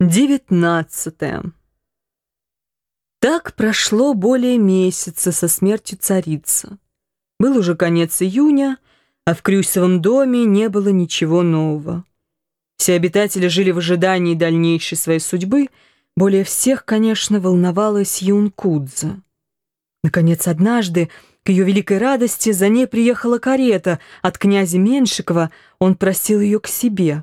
Девятнадцатое. Так прошло более месяца со смертью царицы. Был уже конец июня, а в Крюсовом доме не было ничего нового. Все обитатели жили в ожидании дальнейшей своей судьбы, более всех, конечно, волновалась Юнкудза. Наконец, однажды, к ее великой радости, за ней приехала карета от князя Меншикова, он просил ее к себе.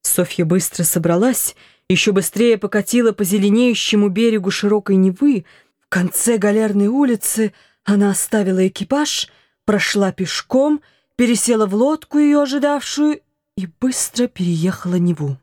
Софья быстро собралась еще быстрее покатила по зеленеющему берегу широкой Невы. В конце галерной улицы она оставила экипаж, прошла пешком, пересела в лодку, ее ожидавшую, и быстро переехала Неву.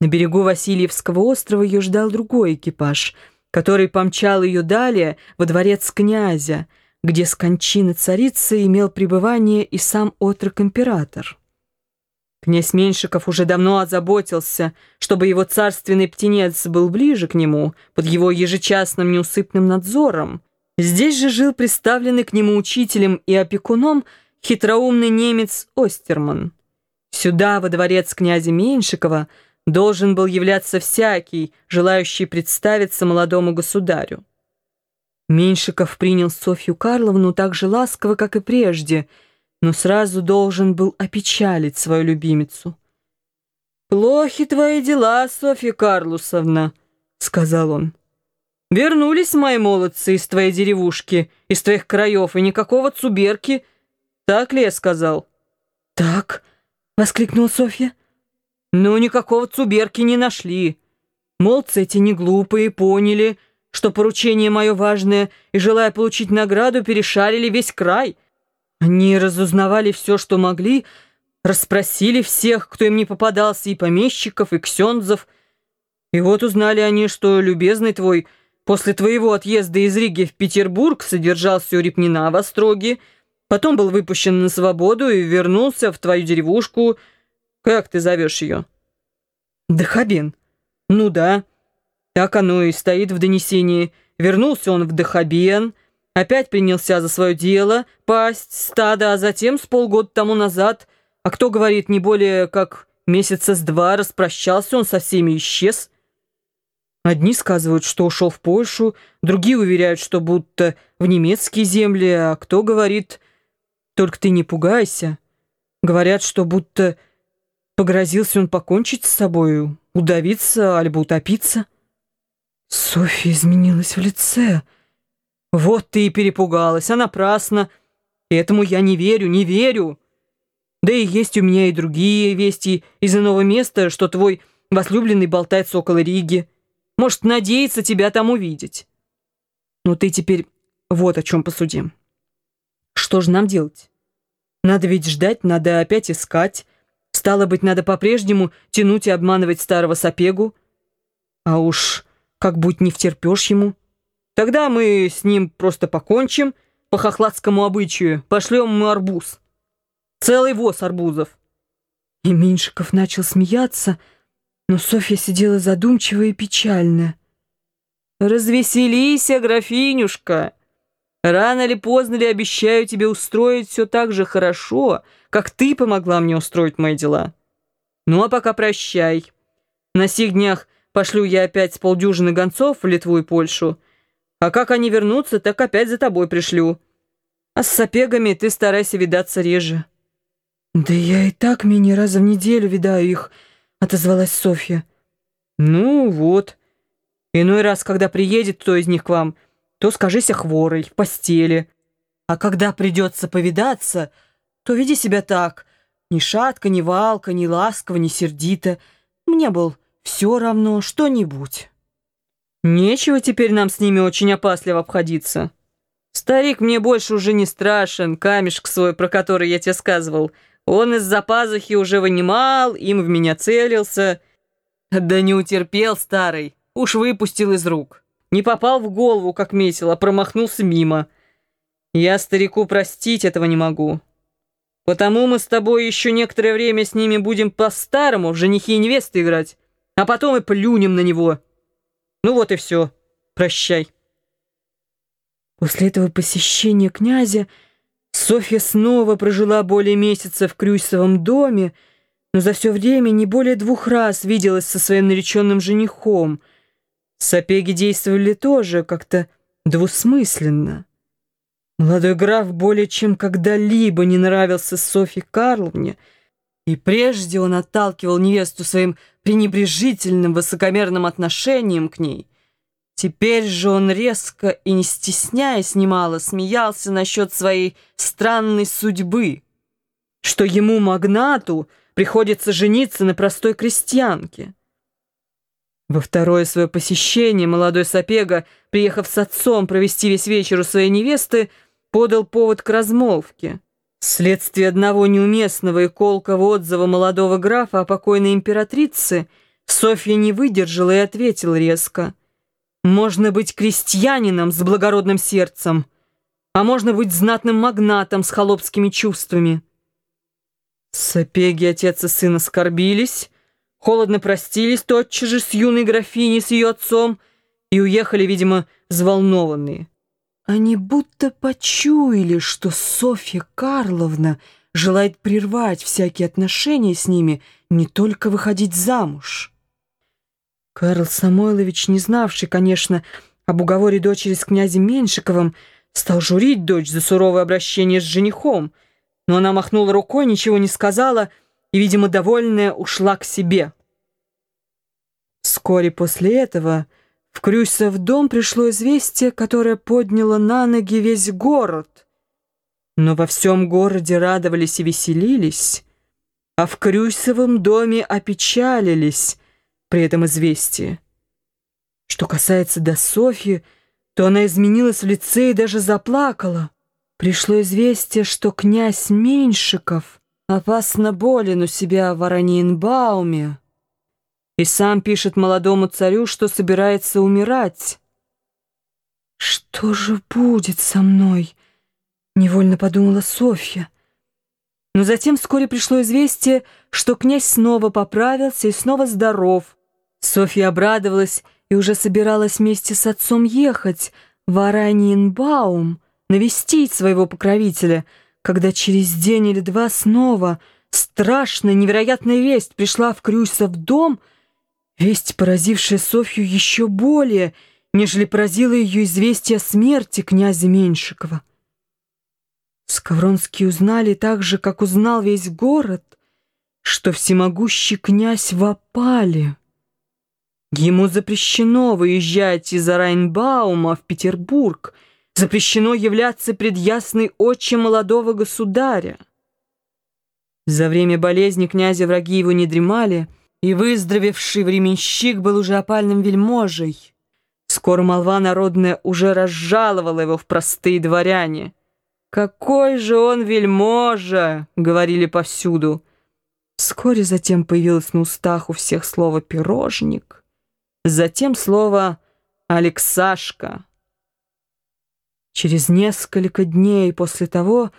На берегу Васильевского острова ее ждал другой экипаж, который помчал ее далее во дворец князя, где с кончины царицы имел пребывание и сам отрок-император. Князь Меньшиков уже давно озаботился, чтобы его царственный птенец был ближе к нему, под его ежечасным неусыпным надзором. Здесь же жил представленный к нему учителем и опекуном хитроумный немец Остерман. Сюда, во дворец князя Меньшикова, должен был являться всякий, желающий представиться молодому государю. Меньшиков принял Софью Карловну так же ласково, как и прежде – но сразу должен был опечалить свою любимицу. «Плохи твои дела, Софья Карлусовна», — сказал он. «Вернулись мои молодцы из твоей деревушки, из твоих краев, и никакого цуберки. Так ли я сказал?» «Так», — воскликнула Софья. «Ну, никакого цуберки не нашли. Молодцы эти не глупые, поняли, что поручение мое важное, и, желая получить награду, перешарили весь край». Они разузнавали все, что могли, расспросили всех, кто им не попадался, и помещиков, и ксензов. И вот узнали они, что любезный твой после твоего отъезда из Риги в Петербург содержался у Репнина в Остроге, потом был выпущен на свободу и вернулся в твою деревушку. Как ты зовешь ее? Дахабин. Ну да, так оно и стоит в донесении. Вернулся он в Дахабен, Опять принялся за свое дело, пасть, стадо, а затем с полгода тому назад, а кто говорит, не более как месяца с два распрощался, он со всеми исчез. Одни сказывают, что ушел в Польшу, другие уверяют, что будто в немецкие земли, а кто говорит, только ты не пугайся. Говорят, что будто погрозился он покончить с собой, удавиться, альбо утопиться. Софья изменилась в лице — вот ты и перепугалась, а напрасно. Этому я не верю, не верю. Да и есть у меня и другие вести из иного места, что твой возлюбленный болтается около Риги. Может, надеется тебя там увидеть. Но ты теперь вот о чем посудим. Что же нам делать? Надо ведь ждать, надо опять искать. Стало быть, надо по-прежнему тянуть и обманывать старого сапегу. А уж как будь не втерпешь ему — Тогда мы с ним просто покончим по хохладскому обычаю, пошлем ему арбуз. Целый воз арбузов. И Меньшиков начал смеяться, но Софья сидела задумчивая и печальная. «Развеселись, графинюшка! Рано или поздно ли обещаю тебе устроить все так же хорошо, как ты помогла мне устроить мои дела. Ну а пока прощай. На сих днях пошлю я опять с полдюжины гонцов в Литву и Польшу, а как они вернутся, так опять за тобой пришлю. А с сапегами ты старайся видаться реже». «Да я и так менее раза в неделю видаю их», — отозвалась Софья. «Ну вот. Иной раз, когда приедет кто из них к вам, то скажися хворой, в постели. А когда придется повидаться, то веди себя так. Ни шатко, ни валка, ни ласково, ни сердито. Мне был все равно что-нибудь». Нечего теперь нам с ними очень опасливо обходиться. Старик мне больше уже не страшен, камешек свой, про который я тебе сказывал. Он из-за пазухи уже вынимал, им в меня целился. Да не утерпел старый, уж выпустил из рук. Не попал в голову, как метил, а промахнулся мимо. Я старику простить этого не могу. Потому мы с тобой еще некоторое время с ними будем по-старому в женихи и невесты играть, а потом и плюнем на него». Ну вот и все. Прощай. После этого посещения князя Софья снова прожила более месяца в Крюсовом доме, но за все время не более двух раз виделась со своим нареченным женихом. Сапеги действовали тоже как-то двусмысленно. Молодой граф более чем когда-либо не нравился Софье Карловне, и прежде он отталкивал невесту своим пренебрежительным, высокомерным отношением к ней. Теперь же он резко и не стесняясь немало смеялся насчет своей странной судьбы, что ему, магнату, приходится жениться на простой крестьянке. Во второе свое посещение молодой Сапега, приехав с отцом провести весь вечер у своей невесты, подал повод к размолвке. Вследствие одного неуместного и колкого отзыва молодого графа о покойной императрице Софья не выдержала и ответила резко. «Можно быть крестьянином с благородным сердцем, а можно быть знатным магнатом с холопскими чувствами». Сапеги отец и сын оскорбились, холодно простились тотчас же с юной графиней, с ее отцом, и уехали, видимо, взволнованные. Они будто почуяли, что Софья Карловна желает прервать всякие отношения с ними, не только выходить замуж. Карл Самойлович, не знавший, конечно, об уговоре дочери с князем Меньшиковым, стал журить дочь за суровое обращение с женихом — но она махнула рукой, ничего не сказала и, видимо, довольная, ушла к себе. Вскоре после этого в Крюсов дом пришло известие, которое подняло на ноги весь город. Но во всем городе радовались и веселились, а в Крюсовом доме опечалились при этом известии. Что касается до Софьи, то она изменилась в лице и даже заплакала. Пришло известие, что князь Меньшиков опасно болен у себя в Араньенбауме и сам пишет молодому царю, что собирается умирать. «Что же будет со мной?» — невольно подумала Софья. Но затем вскоре пришло известие, что князь снова поправился и снова здоров. Софья обрадовалась и уже собиралась вместе с отцом ехать в Араньенбаум, навестить своего покровителя, когда через день или два снова страшная, невероятная весть пришла в Крюсов дом, весть, поразившая Софью еще более, нежели поразило ее известие о смерти князя Меньшикова. Скавронские узнали так же, как узнал весь город, что всемогущий князь в опале. Ему запрещено выезжать из Райнбаума в Петербург — запрещено являться пред ясной очи молодого государя. За время болезни князя враги его не дремали, и выздоровевший временщик был уже опальным вельможей. Скоро молва народная уже разжаловала его в простые дворяне. «Какой же он вельможа!» — говорили повсюду. Вскоре затем появилось на устах у всех слово «пирожник», затем слово «Алексашка». Через несколько дней после того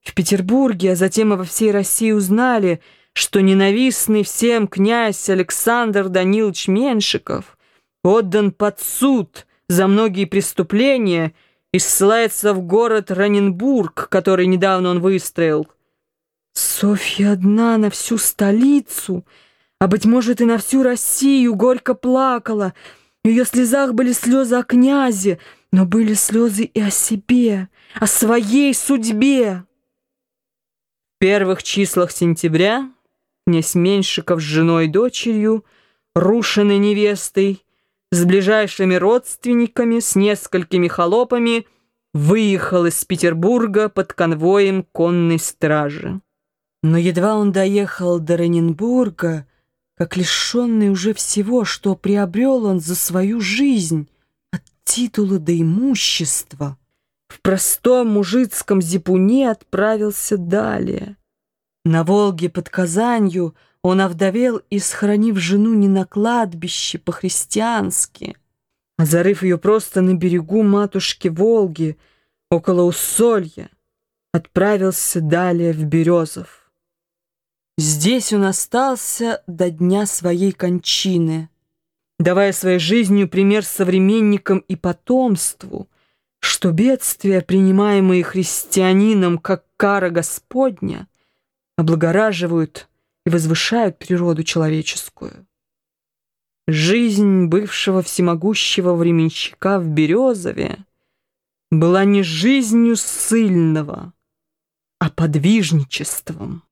в Петербурге, а затем и во всей России узнали, что ненавистный всем князь Александр Данилович Меншиков отдан под суд за многие преступления и ссылается в город Раненбург, который недавно он выстроил. Софья одна на всю столицу, а, быть может, и на всю Россию горько плакала. В ее слезах были слезы о князе, но были слезы и о себе, о своей судьбе. В первых числах сентября князь Меньшиков с женой и дочерью, рушенной невестой, с ближайшими родственниками, с несколькими холопами, выехал из Петербурга под конвоем конной стражи. Но едва он доехал до Рененбурга, как лишенный уже всего, что приобрел он за свою жизнь, титула до имущества, в простом мужицком зипуне отправился далее. На Волге под Казанью он овдовел и, сохранив жену не на кладбище по-христиански, зарыв ее просто на берегу матушки Волги, около Усолья, отправился далее в Березов. Здесь он остался до дня своей кончины давая своей жизнью пример современникам и потомству, что бедствия, принимаемые христианином как кара Господня, облагораживают и возвышают природу человеческую. Жизнь бывшего всемогущего временщика в Березове была не жизнью ссыльного, а подвижничеством.